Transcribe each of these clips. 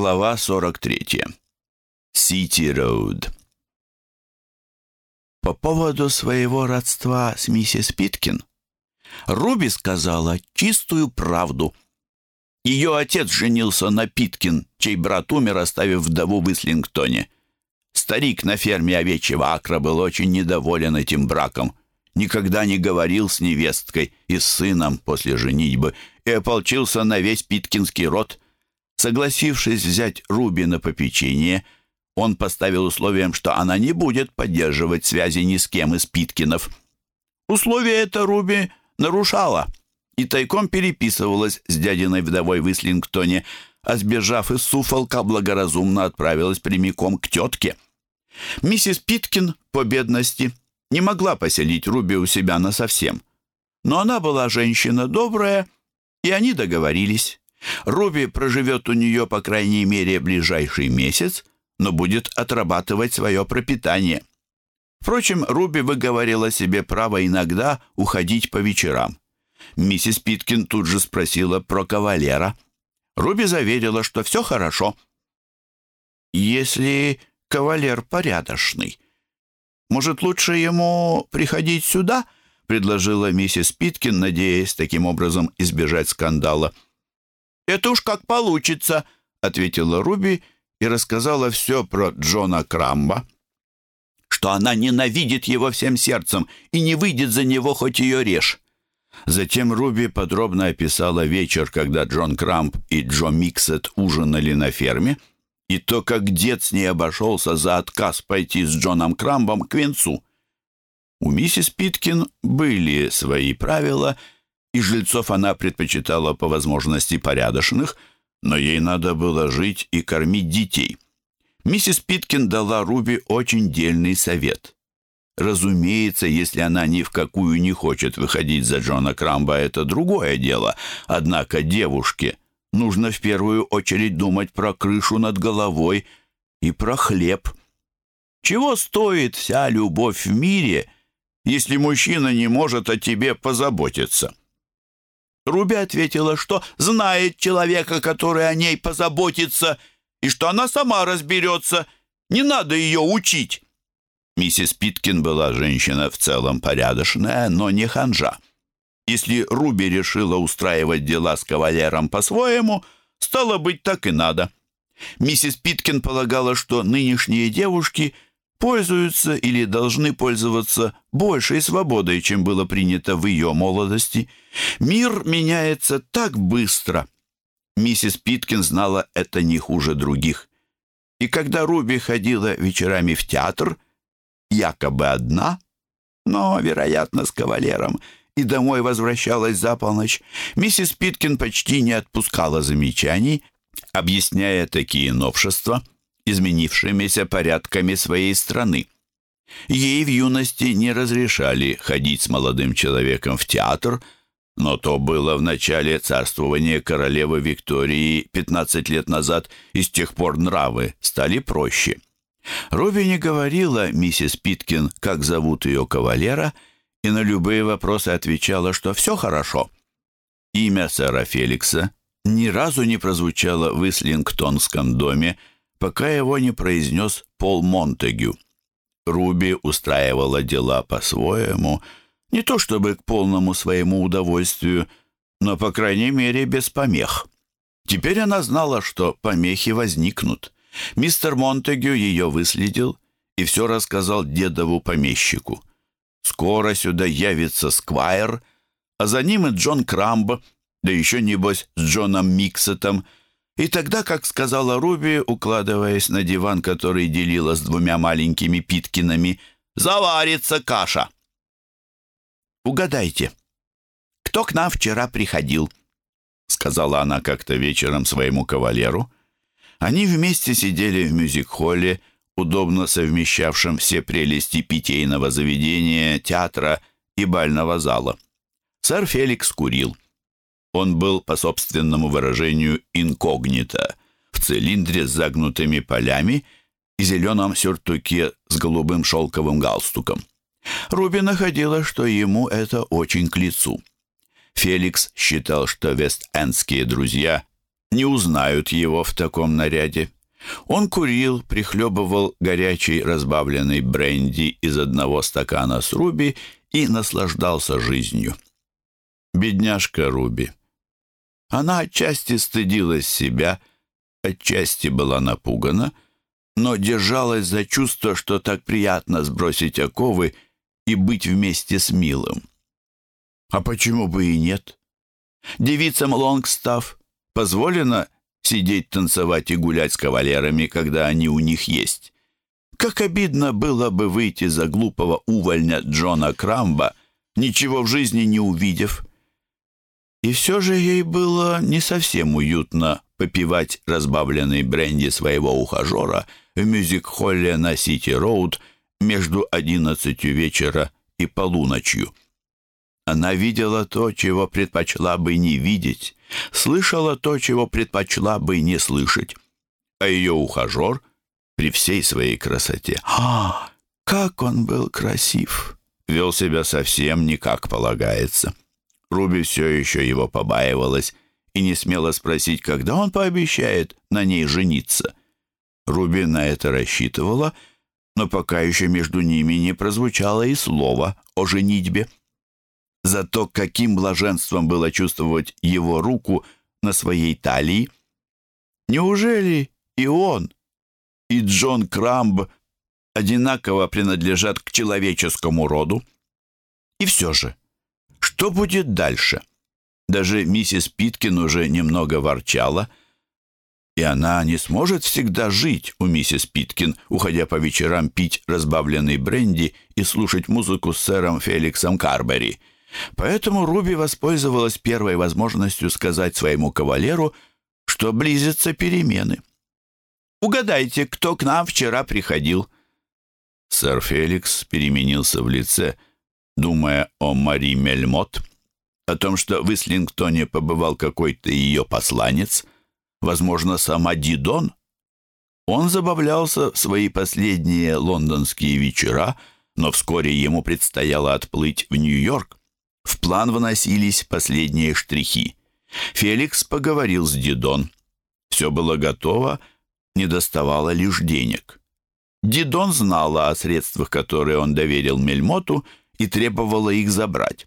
Глава 43. Сити Роуд. По поводу своего родства с миссис Питкин Руби сказала чистую правду. Ее отец женился на Питкин, чей брат умер, оставив вдову в Ислингтоне. Старик на ферме овечьего акра был очень недоволен этим браком, никогда не говорил с невесткой и с сыном после женитьбы и ополчился на весь питкинский род – Согласившись взять Руби на попечение, он поставил условием, что она не будет поддерживать связи ни с кем из Питкинов. Условие это Руби нарушала и тайком переписывалась с дядиной вдовой в Ислингтоне, а сбежав из Суфолка, благоразумно отправилась прямиком к тетке. Миссис Питкин, по бедности, не могла поселить Руби у себя насовсем. Но она была женщина добрая, и они договорились. Руби проживет у нее, по крайней мере, ближайший месяц, но будет отрабатывать свое пропитание. Впрочем, Руби выговорила себе право иногда уходить по вечерам. Миссис Питкин тут же спросила про кавалера. Руби заверила, что все хорошо. «Если кавалер порядочный, может, лучше ему приходить сюда?» предложила миссис Питкин, надеясь таким образом избежать скандала. «Это уж как получится», — ответила Руби и рассказала все про Джона Крамба. Что она ненавидит его всем сердцем и не выйдет за него, хоть ее режь. Затем Руби подробно описала вечер, когда Джон Крамп и Джо Миксет ужинали на ферме, и то, как дед с ней обошелся за отказ пойти с Джоном Крамбом к венцу. У миссис Питкин были свои правила — и жильцов она предпочитала по возможности порядочных, но ей надо было жить и кормить детей. Миссис Питкин дала Руби очень дельный совет. Разумеется, если она ни в какую не хочет выходить за Джона Крамба, это другое дело. Однако девушке нужно в первую очередь думать про крышу над головой и про хлеб. Чего стоит вся любовь в мире, если мужчина не может о тебе позаботиться? Руби ответила, что знает человека, который о ней позаботится, и что она сама разберется. Не надо ее учить. Миссис Питкин была женщина в целом порядочная, но не ханжа. Если Руби решила устраивать дела с кавалером по-своему, стало быть, так и надо. Миссис Питкин полагала, что нынешние девушки – пользуются или должны пользоваться большей свободой, чем было принято в ее молодости. Мир меняется так быстро. Миссис Питкин знала это не хуже других. И когда Руби ходила вечерами в театр, якобы одна, но, вероятно, с кавалером, и домой возвращалась за полночь, миссис Питкин почти не отпускала замечаний, объясняя такие новшества – изменившимися порядками своей страны. Ей в юности не разрешали ходить с молодым человеком в театр, но то было в начале царствования королевы Виктории 15 лет назад, и с тех пор нравы стали проще. Робби не говорила миссис Питкин, как зовут ее кавалера, и на любые вопросы отвечала, что все хорошо. Имя сэра Феликса ни разу не прозвучало в Ислингтонском доме, пока его не произнес Пол Монтегю. Руби устраивала дела по-своему, не то чтобы к полному своему удовольствию, но, по крайней мере, без помех. Теперь она знала, что помехи возникнут. Мистер Монтегю ее выследил и все рассказал дедову помещику. Скоро сюда явится Сквайр, а за ним и Джон Крамб, да еще, небось, с Джоном Миксетом — и тогда, как сказала Руби, укладываясь на диван, который делила с двумя маленькими Питкинами, «Заварится каша!» «Угадайте, кто к нам вчера приходил?» сказала она как-то вечером своему кавалеру. Они вместе сидели в мюзик-холле, удобно совмещавшем все прелести питейного заведения, театра и бального зала. Сэр Феликс курил. Он был, по собственному выражению, инкогнито, в цилиндре с загнутыми полями и зеленом сюртуке с голубым шелковым галстуком. Руби находила, что ему это очень к лицу. Феликс считал, что вест-эндские друзья не узнают его в таком наряде. Он курил, прихлебывал горячий разбавленный бренди из одного стакана с Руби и наслаждался жизнью. Бедняжка Руби. Она отчасти стыдилась себя, отчасти была напугана, но держалась за чувство, что так приятно сбросить оковы и быть вместе с милым. А почему бы и нет? Девицам Лонгстав позволено сидеть, танцевать и гулять с кавалерами, когда они у них есть. Как обидно было бы выйти за глупого увольня Джона Крамба, ничего в жизни не увидев. И все же ей было не совсем уютно попивать разбавленный бренди своего ухажера в мюзик-холле на Сити-Роуд между одиннадцатью вечера и полуночью. Она видела то, чего предпочла бы не видеть, слышала то, чего предпочла бы не слышать. А ее ухажер при всей своей красоте, а, как он был красив, вел себя совсем не как полагается. Руби все еще его побаивалась и не смела спросить, когда он пообещает на ней жениться. Руби на это рассчитывала, но пока еще между ними не прозвучало и слова о женитьбе. Зато каким блаженством было чувствовать его руку на своей талии. Неужели и он, и Джон Крамб одинаково принадлежат к человеческому роду? И все же, что будет дальше? Даже миссис Питкин уже немного ворчала, и она не сможет всегда жить у миссис Питкин, уходя по вечерам пить разбавленный бренди и слушать музыку с сэром Феликсом Карбери — Поэтому Руби воспользовалась первой возможностью сказать своему кавалеру, что близятся перемены. «Угадайте, кто к нам вчера приходил?» Сэр Феликс переменился в лице, думая о Мари Мельмот, о том, что в Ислингтоне побывал какой-то ее посланец, возможно, сама Дидон. Он забавлялся в свои последние лондонские вечера, но вскоре ему предстояло отплыть в Нью-Йорк. В план вносились последние штрихи. Феликс поговорил с Дидон. Все было готово, не доставало лишь денег. Дидон знала о средствах, которые он доверил Мельмоту, и требовала их забрать.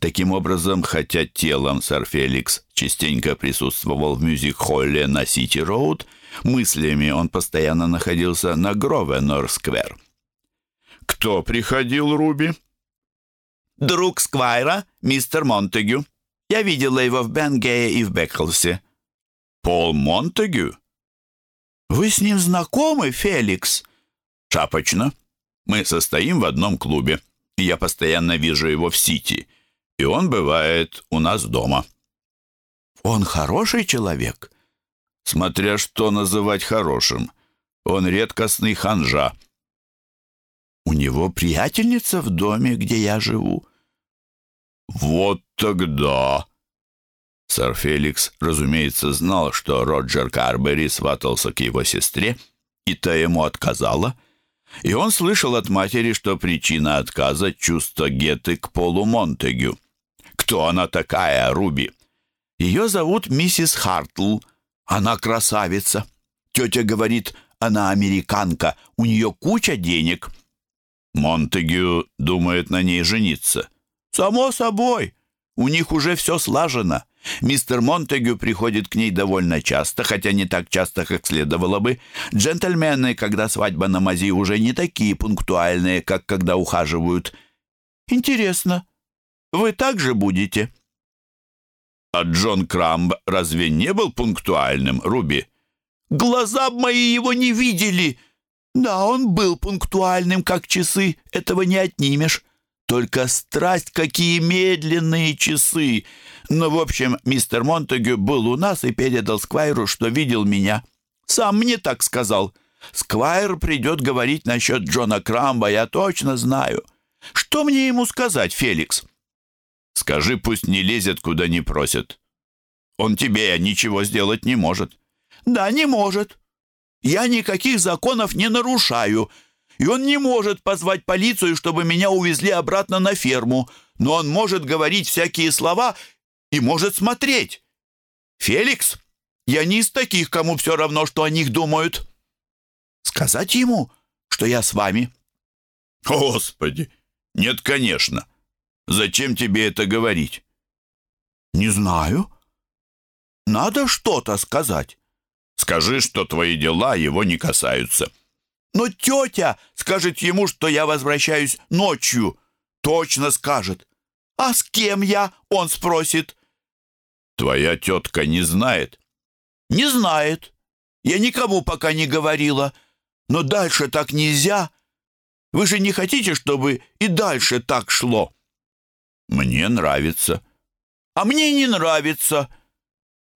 Таким образом, хотя телом сэр Феликс частенько присутствовал в мюзик-холле на Сити-Роуд, мыслями он постоянно находился на Гровенор-сквер. «Кто приходил, Руби?» друг Сквайра, мистер Монтегю. Я видела его в Бенгее и в Бекхолсе». «Пол Монтегю?» «Вы с ним знакомы, Феликс?» «Шапочно. Мы состоим в одном клубе, я постоянно вижу его в Сити, и он бывает у нас дома». «Он хороший человек?» «Смотря что называть хорошим. Он редкостный ханжа». «У него приятельница в доме, где я живу?» «Вот тогда...» Сэр Феликс, разумеется, знал, что Роджер Карбери сватался к его сестре, и та ему отказала, и он слышал от матери, что причина отказа — чувство Геты к Полу Монтегю. Кто она такая, Руби? Ее зовут миссис Хартл. Она красавица. Тетя говорит, она американка, у нее куча денег. Монтегю думает на ней жениться. «Само собой. У них уже все слажено. Мистер Монтегю приходит к ней довольно часто, хотя не так часто, как следовало бы. Джентльмены, когда свадьба на мази, уже не такие пунктуальные, как когда ухаживают. Интересно, вы так же будете?» «А Джон Крамб разве не был пунктуальным, Руби?» «Глаза мои его не видели!» «Да, он был пунктуальным, как часы, этого не отнимешь. Только страсть, какие медленные часы! Но, в общем, мистер Монтегю был у нас и передал Сквайру, что видел меня. Сам мне так сказал. Сквайр придет говорить насчет Джона Крамба, я точно знаю. Что мне ему сказать, Феликс? Скажи, пусть не лезет, куда не просят. Он тебе ничего сделать не может. Да, не может. Я никаких законов не нарушаю, и он не может позвать полицию, чтобы меня увезли обратно на ферму, но он может говорить всякие слова и может смотреть. Феликс, Я не из таких, кому все равно, что о них думают. Сказать ему, что я с вами?» «Господи! Нет, конечно. Зачем тебе это говорить?» «Не знаю. Надо что-то сказать». «Скажи, что твои дела его не касаются». «Но тетя скажет ему, что я возвращаюсь ночью. Точно скажет. А с кем я?» — он спросит. «Твоя тетка не знает?» «Не знает. Я никому пока не говорила. Но дальше так нельзя. Вы же не хотите, чтобы и дальше так шло?» «Мне нравится». «А мне не нравится».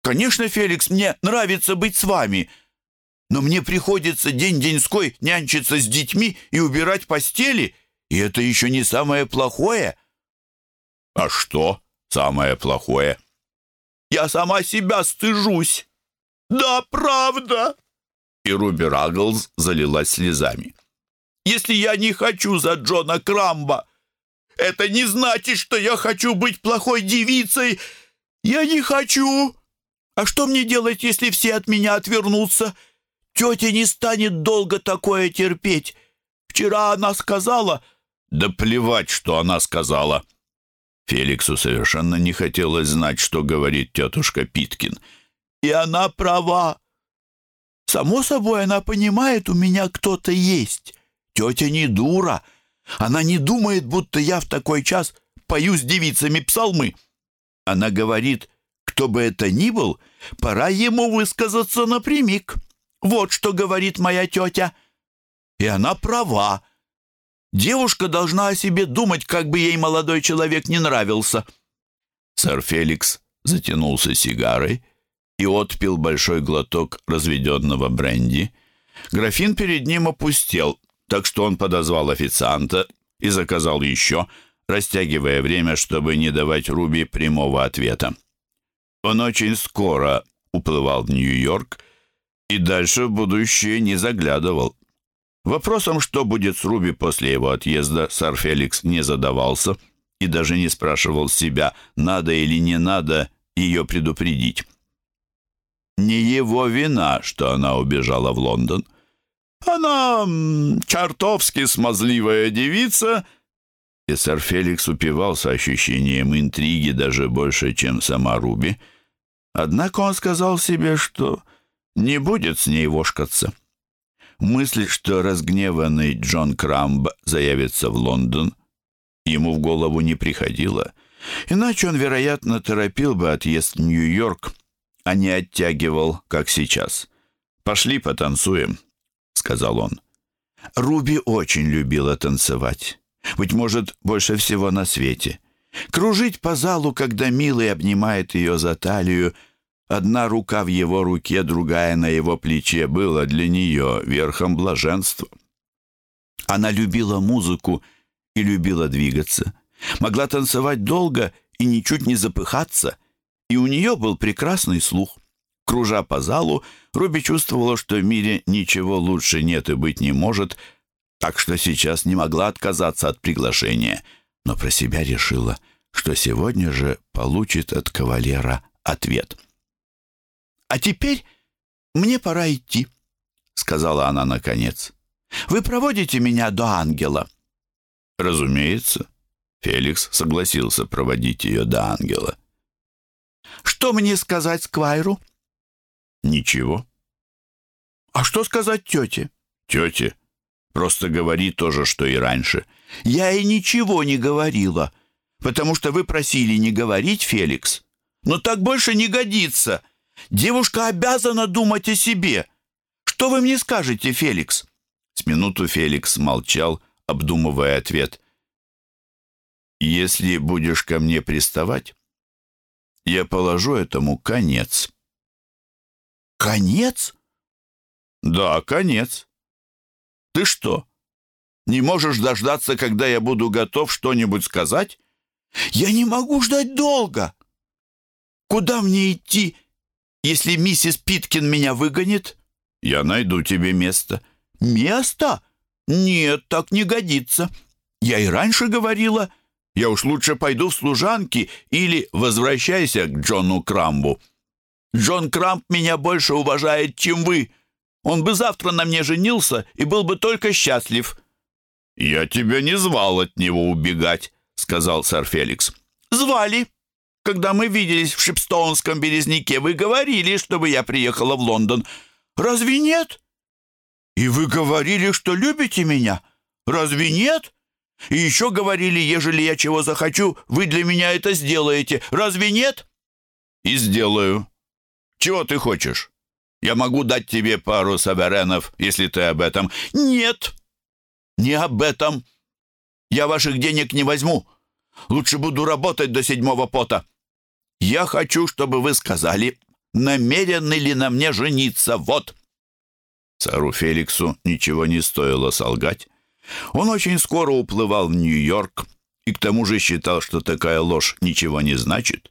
«Конечно, Феликс, мне нравится быть с вами, но мне приходится день-деньской нянчиться с детьми и убирать постели, и это еще не самое плохое». «А что самое плохое?» «Я сама себя стыжусь». «Да, правда!» И Руби Рагглз залилась слезами. «Если я не хочу за Джона Крамба, это не значит, что я хочу быть плохой девицей. Я не хочу. А что мне делать, если все от меня отвернутся? Тетя не станет долго такое терпеть. Вчера она сказала...» «Да плевать, что она сказала!» Феликсу совершенно не хотелось знать, что говорит тетушка Питкин — и она права. Само собой, она понимает, у меня кто-то есть. Тетя не дура. Она не думает, будто я в такой час пою с девицами псалмы. Она говорит, кто бы это ни был, пора ему высказаться напрямик. Вот что говорит моя тетя. И она права. Девушка должна о себе думать, как бы ей молодой человек не нравился. Сэр Феликс затянулся сигарой, и отпил большой глоток разведенного бренди. Графин перед ним опустел, так что он подозвал официанта и заказал еще, растягивая время, чтобы не давать Руби прямого ответа. Он очень скоро уплывал в Нью-Йорк и дальше в будущее не заглядывал. Вопросом, что будет с Руби после его отъезда, сэр Феликс не задавался и даже не спрашивал себя, надо или не надо ее предупредить. Не его вина, что она убежала в Лондон. Она чертовски смазливая девица, и сэр Феликс упивался ощущением интриги даже больше, чем сама Руби. Однако он сказал себе, что не будет с ней вошкаться. Мысль, что разгневанный Джон Крамб заявится в Лондон, ему в голову не приходила, иначе он, вероятно, торопил бы отъезд в Нью-Йорк, а не оттягивал, как сейчас. «Пошли потанцуем», — сказал он. Руби очень любила танцевать. Быть может, больше всего на свете. Кружить по залу, когда милый обнимает ее за талию, одна рука в его руке, другая на его плече, было для нее верхом блаженства. Она любила музыку и любила двигаться. Могла танцевать долго и ничуть не запыхаться и у нее был прекрасный слух. Кружа по залу, Руби чувствовала, что в мире ничего лучше нет и быть не может, так что сейчас не могла отказаться от приглашения, но про себя решила, что сегодня же получит от кавалера ответ. «А теперь мне пора идти», — сказала она наконец. «Вы проводите меня до ангела?» «Разумеется». Феликс согласился проводить ее до ангела. Что мне сказать Сквайру?» «Ничего». «А что сказать тете?» «Тете? Просто говори то же, что и раньше». «Я и ничего не говорила, потому что вы просили не говорить, Феликс. Но так больше не годится. Девушка обязана думать о себе. Что вы мне скажете, Феликс?» С минуту Феликс молчал, обдумывая ответ. «Если будешь ко мне приставать, я положу этому конец». «Конец?» «Да, конец. Ты что, не можешь дождаться, когда я буду готов что-нибудь сказать?» «Я не могу ждать долго. Куда мне идти, если миссис Питкин меня выгонит?» «Я найду тебе место». «Место? Нет, так не годится. Я и раньше говорила...» Я уж лучше пойду в служанки или возвращайся к Джону Крамбу». Джон Крамп меня больше уважает, чем вы. Он бы завтра на мне женился и был бы только счастлив». «Я тебя не звал от него убегать», — сказал сэр Феликс. «Звали. Когда мы виделись в Шипстоунском березняке, вы говорили, чтобы я приехала в Лондон. Разве нет? И вы говорили, что любите меня. Разве нет? И еще говорили, ежели я чего захочу, вы для меня это сделаете. Разве нет? И сделаю. Чего ты хочешь? Я могу дать тебе пару саверенов, если ты об этом. Нет, не об этом. Я ваших денег не возьму. Лучше буду работать до седьмого пота. Я хочу, чтобы вы сказали, намерены ли на мне жениться. Вот. Цару Феликсу ничего не стоило солгать. Он очень скоро уплывал в Нью-Йорк и к тому же считал, что такая ложь ничего не значит.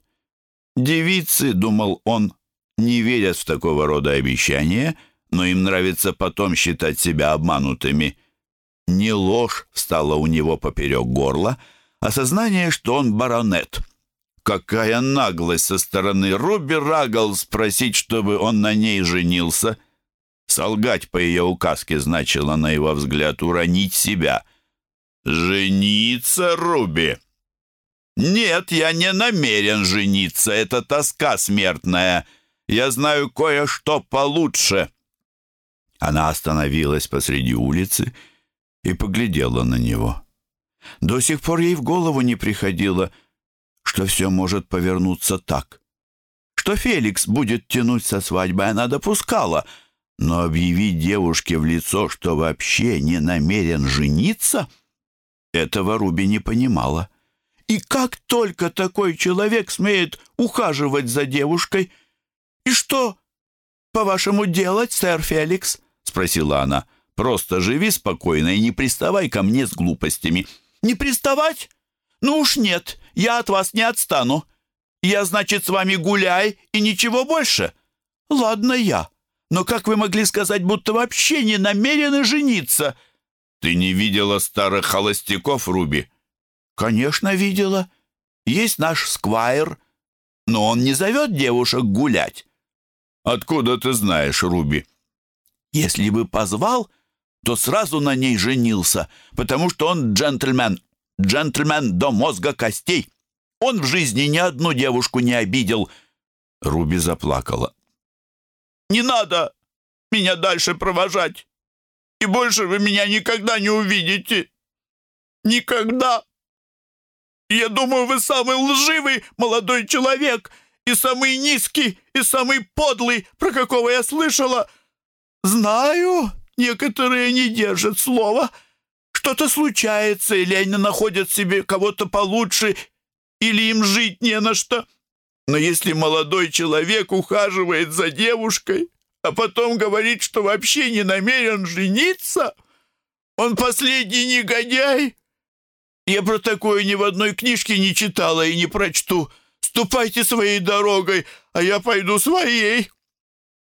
Девицы, думал он, не верят в такого рода обещания, но им нравится потом считать себя обманутыми. Не ложь встала у него поперек горла, а сознание, что он баронет. Какая наглость со стороны Руби Рагл спросить, чтобы он на ней женился — Солгать по ее указке значило, на его взгляд, уронить себя. «Жениться, Руби?» «Нет, я не намерен жениться. Это тоска смертная. Я знаю кое-что получше». Она остановилась посреди улицы и поглядела на него. До сих пор ей в голову не приходило, что все может повернуться так. Что Феликс будет тянуть со свадьбой, она допускала — но объявить девушке в лицо, что вообще не намерен жениться, этого Руби не понимала. И как только такой человек смеет ухаживать за девушкой? И что, по-вашему, делать, сэр Феликс? Спросила она. Просто живи спокойно и не приставай ко мне с глупостями. Не приставать? Ну уж нет, я от вас не отстану. Я, значит, с вами гуляй и ничего больше. Ладно я. Но как вы могли сказать, будто вообще не намерены жениться?» «Ты не видела старых холостяков, Руби?» «Конечно, видела. Есть наш сквайр, но он не зовет девушек гулять». «Откуда ты знаешь, Руби?» «Если бы позвал, то сразу на ней женился, потому что он джентльмен, джентльмен до мозга костей. Он в жизни ни одну девушку не обидел». Руби заплакала. Не надо меня дальше провожать. И больше вы меня никогда не увидите. Никогда. Я думаю, вы самый лживый молодой человек и самый низкий, и самый подлый, про какого я слышала. Знаю, некоторые не держат слова. Что-то случается, или они находят себе кого-то получше, или им жить не на что. Но если молодой человек ухаживает за девушкой, а потом говорит, что вообще не намерен жениться, он последний негодяй. Я про такое ни в одной книжке не читала и не прочту. Ступайте своей дорогой, а я пойду своей».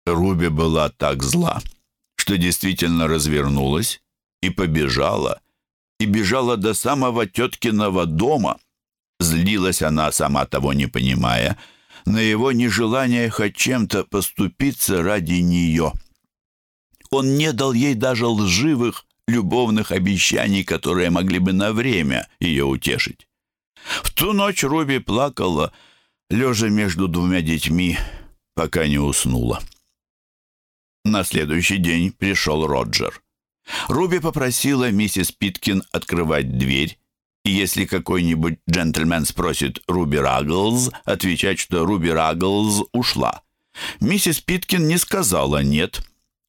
Руби была так зла, что действительно развернулась и побежала, и бежала до самого теткиного дома — Злилась она, сама того не понимая, на его нежелание хоть чем-то поступиться ради нее. Он не дал ей даже лживых, любовных обещаний, которые могли бы на время ее утешить. В ту ночь Руби плакала, лежа между двумя детьми, пока не уснула. На следующий день пришел Роджер. Руби попросила миссис Питкин открывать дверь, и если какой-нибудь джентльмен спросит Руби Рагглз, отвечать, что Руби Рагглз ушла. Миссис Питкин не сказала «нет»,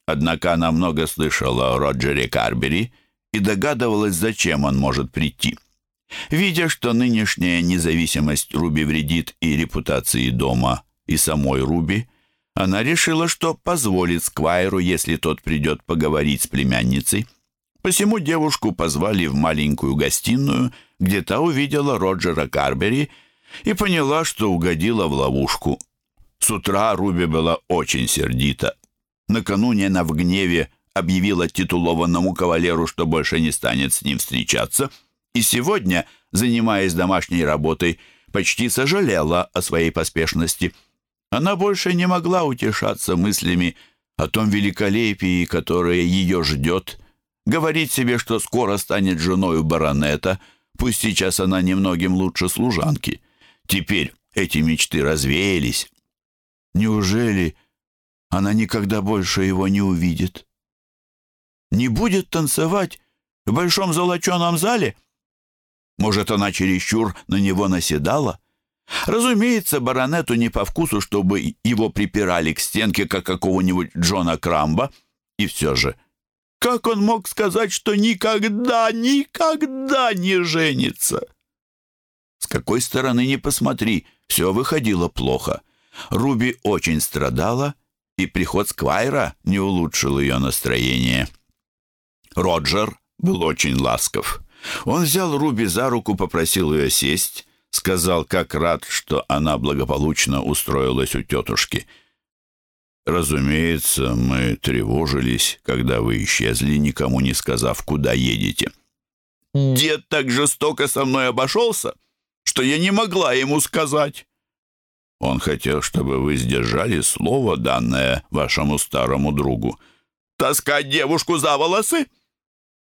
однако она много слышала о Роджере Карбери и догадывалась, зачем он может прийти. Видя, что нынешняя независимость Руби вредит и репутации дома, и самой Руби, она решила, что позволит Сквайру, если тот придет поговорить с племянницей. Посему девушку позвали в маленькую гостиную, где та увидела Роджера Карбери и поняла, что угодила в ловушку. С утра Руби была очень сердита. Накануне она в гневе объявила титулованному кавалеру, что больше не станет с ним встречаться, и сегодня, занимаясь домашней работой, почти сожалела о своей поспешности. Она больше не могла утешаться мыслями о том великолепии, которое ее ждет, говорить себе, что скоро станет женой баронета, пусть сейчас она немногим лучше служанки. Теперь эти мечты развеялись. Неужели она никогда больше его не увидит? Не будет танцевать в большом золоченом зале? Может, она чересчур на него наседала? Разумеется, баронету не по вкусу, чтобы его припирали к стенке, как какого-нибудь Джона Крамба. И все же, как он мог сказать, что никогда, никогда не женится? С какой стороны не посмотри, все выходило плохо. Руби очень страдала, и приход Сквайра не улучшил ее настроение. Роджер был очень ласков. Он взял Руби за руку, попросил ее сесть, сказал, как рад, что она благополучно устроилась у тетушки. «Разумеется, мы тревожились, когда вы исчезли, никому не сказав, куда едете». «Дед так жестоко со мной обошелся, что я не могла ему сказать». Он хотел, чтобы вы сдержали слово, данное вашему старому другу. «Таскать девушку за волосы?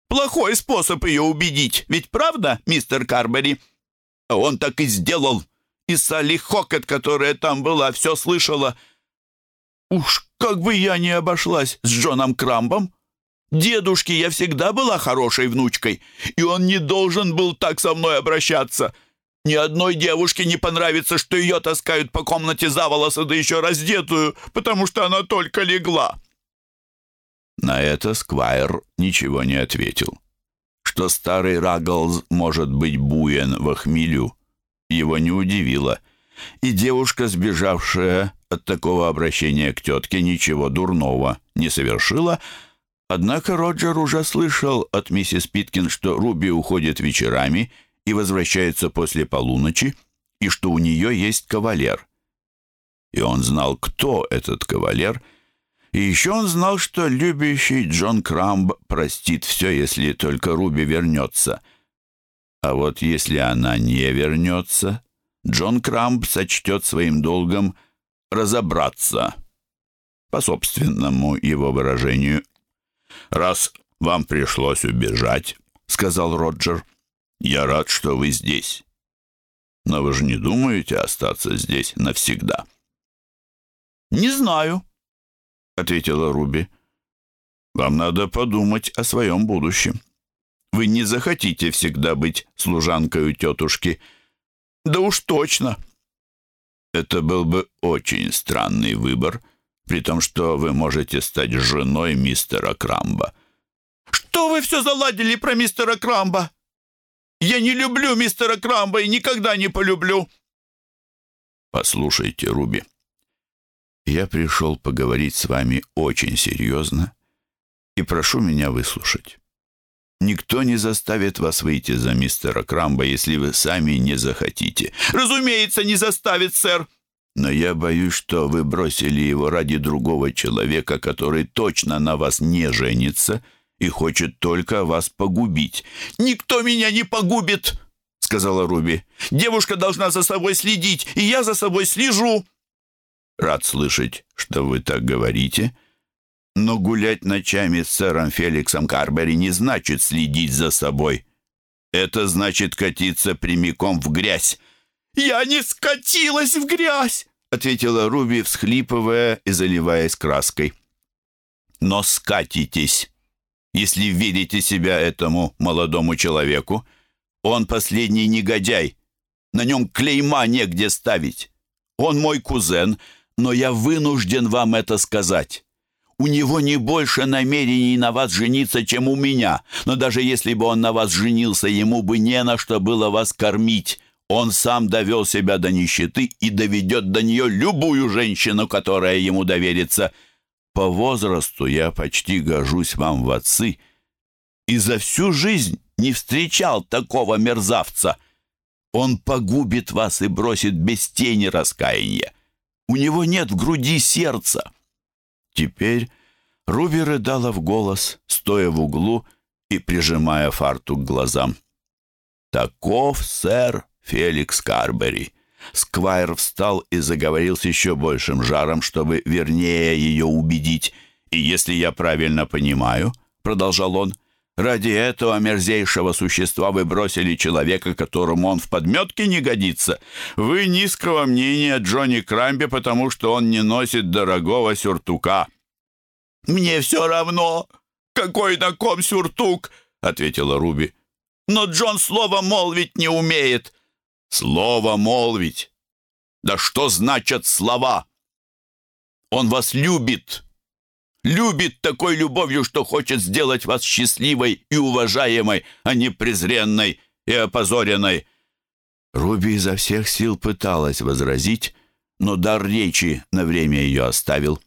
Плохой способ ее убедить, ведь правда, мистер Карбери?» Он так и сделал. И Салли Хокет, которая там была, все слышала. Уж как бы я не обошлась с Джоном Крамбом. Дедушке я всегда была хорошей внучкой, и он не должен был так со мной обращаться. Ни одной девушке не понравится, что ее таскают по комнате за волосы, да еще раздетую, потому что она только легла». На это Сквайр ничего не ответил что старый Рагглз может быть буен в хмелю, его не удивило. И девушка, сбежавшая от такого обращения к тетке, ничего дурного не совершила, Однако Роджер уже слышал от миссис Питкин, что Руби уходит вечерами и возвращается после полуночи, и что у нее есть кавалер. И он знал, кто этот кавалер — и еще он знал, что любящий Джон Крамб простит все, если только Руби вернется. А вот если она не вернется, Джон Крамб сочтет своим долгом разобраться, по собственному его выражению. «Раз вам пришлось убежать», — сказал Роджер, — «я рад, что вы здесь. Но вы же не думаете остаться здесь навсегда?» «Не знаю», ответила Руби. «Вам надо подумать о своем будущем. Вы не захотите всегда быть служанкой у тетушки». «Да уж точно!» «Это был бы очень странный выбор, при том, что вы можете стать женой мистера Крамба». «Что вы все заладили про мистера Крамба? Я не люблю мистера Крамба и никогда не полюблю!» «Послушайте, Руби», я пришел поговорить с вами очень серьезно и прошу меня выслушать. Никто не заставит вас выйти за мистера Крамба, если вы сами не захотите. Разумеется, не заставит, сэр. Но я боюсь, что вы бросили его ради другого человека, который точно на вас не женится и хочет только вас погубить. Никто меня не погубит, сказала Руби. Девушка должна за собой следить, и я за собой слежу. Рад слышать, что вы так говорите. Но гулять ночами с сэром Феликсом Карбери не значит следить за собой. Это значит катиться прямиком в грязь. «Я не скатилась в грязь!» — ответила Руби, всхлипывая и заливаясь краской. «Но скатитесь, если верите себя этому молодому человеку. Он последний негодяй. На нем клейма негде ставить. Он мой кузен, но я вынужден вам это сказать. У него не больше намерений на вас жениться, чем у меня, но даже если бы он на вас женился, ему бы не на что было вас кормить. Он сам довел себя до нищеты и доведет до нее любую женщину, которая ему доверится. По возрасту я почти гожусь вам в отцы, и за всю жизнь не встречал такого мерзавца. Он погубит вас и бросит без тени раскаяния. У него нет в груди сердца. Теперь Руби рыдала в голос, стоя в углу и прижимая фартук к глазам. «Таков сэр Феликс Карбери», Сквайр встал и заговорил с еще большим жаром, чтобы вернее ее убедить. «И если я правильно понимаю, — продолжал он, — ради этого мерзейшего существа вы бросили человека, которому он в подметке не годится. Вы низкого мнения Джонни Крамбе, потому что он не носит дорогого сюртука». «Мне все равно, какой на ком сюртук!» — ответила Руби. «Но Джон слово молвить не умеет». «Слово молвить? Да что значат слова? Он вас любит, любит такой любовью, что хочет сделать вас счастливой и уважаемой, а не презренной и опозоренной». Руби изо всех сил пыталась возразить, но дар речи на время ее оставил.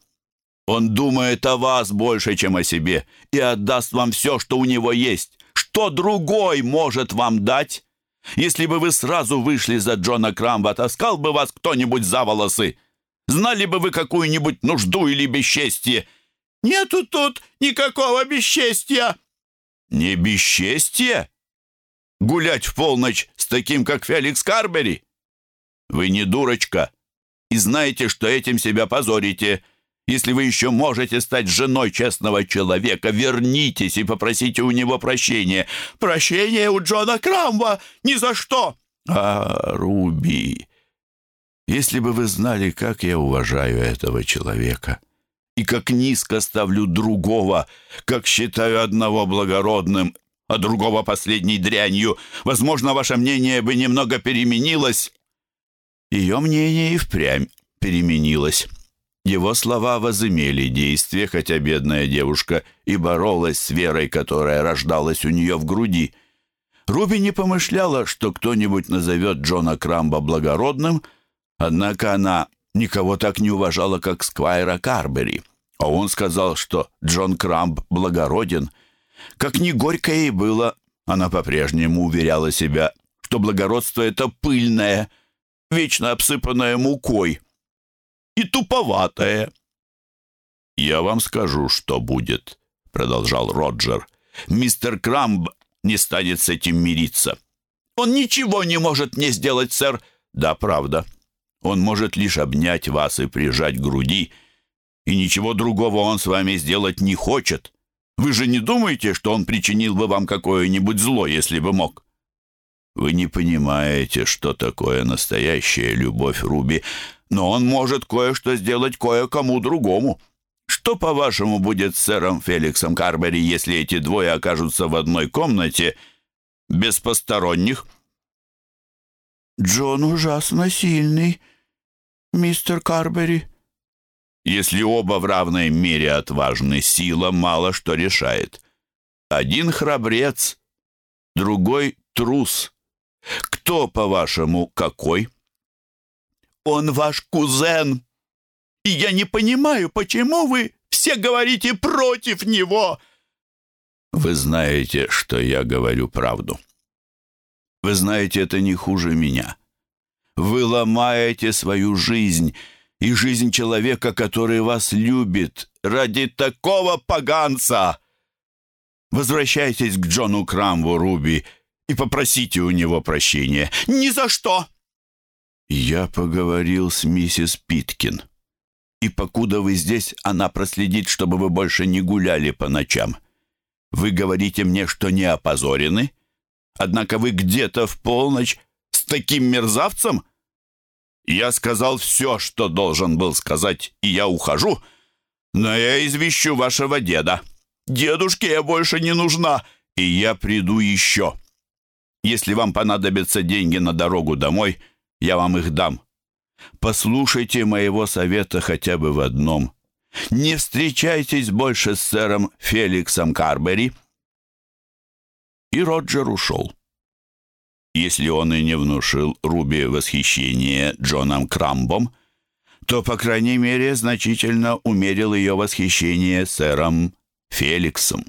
Он думает о вас больше, чем о себе, и отдаст вам все, что у него есть. Что другой может вам дать? Если бы вы сразу вышли за Джона Крамба, таскал бы вас кто-нибудь за волосы. Знали бы вы какую-нибудь нужду или бесчестье? Нету тут никакого бесчестья. Не бесчестье? Гулять в полночь с таким, как Феликс Карбери? Вы не дурочка и знаете, что этим себя позорите. Если вы еще можете стать женой честного человека, вернитесь и попросите у него прощения. Прощения у Джона Крамба ни за что!» «А, Руби, если бы вы знали, как я уважаю этого человека, и как низко ставлю другого, как считаю одного благородным, а другого последней дрянью, возможно, ваше мнение бы немного переменилось». Ее мнение и впрямь переменилось. Его слова возымели действие, хотя бедная девушка и боролась с верой, которая рождалась у нее в груди. Руби не помышляла, что кто-нибудь назовет Джона Крамба благородным, однако она никого так не уважала, как Сквайра Карбери. А он сказал, что Джон Крамб благороден. Как ни горько ей было, она по-прежнему уверяла себя, что благородство — это пыльное, вечно обсыпанное мукой — и туповатое». «Я вам скажу, что будет», — продолжал Роджер. «Мистер Крамб не станет с этим мириться». «Он ничего не может мне сделать, сэр». «Да, правда. Он может лишь обнять вас и прижать к груди, и ничего другого он с вами сделать не хочет. Вы же не думаете, что он причинил бы вам какое-нибудь зло, если бы мог?» «Вы не понимаете, что такое настоящая любовь, Руби но он может кое-что сделать кое-кому другому. Что, по-вашему, будет с сэром Феликсом Карбери, если эти двое окажутся в одной комнате без посторонних?» «Джон ужасно сильный, мистер Карбери». «Если оба в равной мере отважны, сила мало что решает. Один храбрец, другой трус. Кто, по-вашему, какой?» Он ваш кузен. И я не понимаю, почему вы все говорите против него. Вы знаете, что я говорю правду. Вы знаете, это не хуже меня. Вы ломаете свою жизнь и жизнь человека, который вас любит, ради такого поганца. Возвращайтесь к Джону Крамву, Руби, и попросите у него прощения. Ни за что! «Я поговорил с миссис Питкин. И покуда вы здесь, она проследит, чтобы вы больше не гуляли по ночам. Вы говорите мне, что не опозорены? Однако вы где-то в полночь таким мерзавцем?» «Я сказал все, что должен был сказать, и я ухожу, но я извещу вашего деда. Дедушке я больше не нужна, и я приду еще. Если вам понадобятся деньги на дорогу домой — я вам их дам. Послушайте моего совета хотя бы в одном. Не встречайтесь больше с сэром Феликсом Карбери». И Роджер ушел. Если он и не внушил Руби восхищение Джоном Крамбом, то, по крайней мере, значительно умерил ее восхищение сэром Феликсом.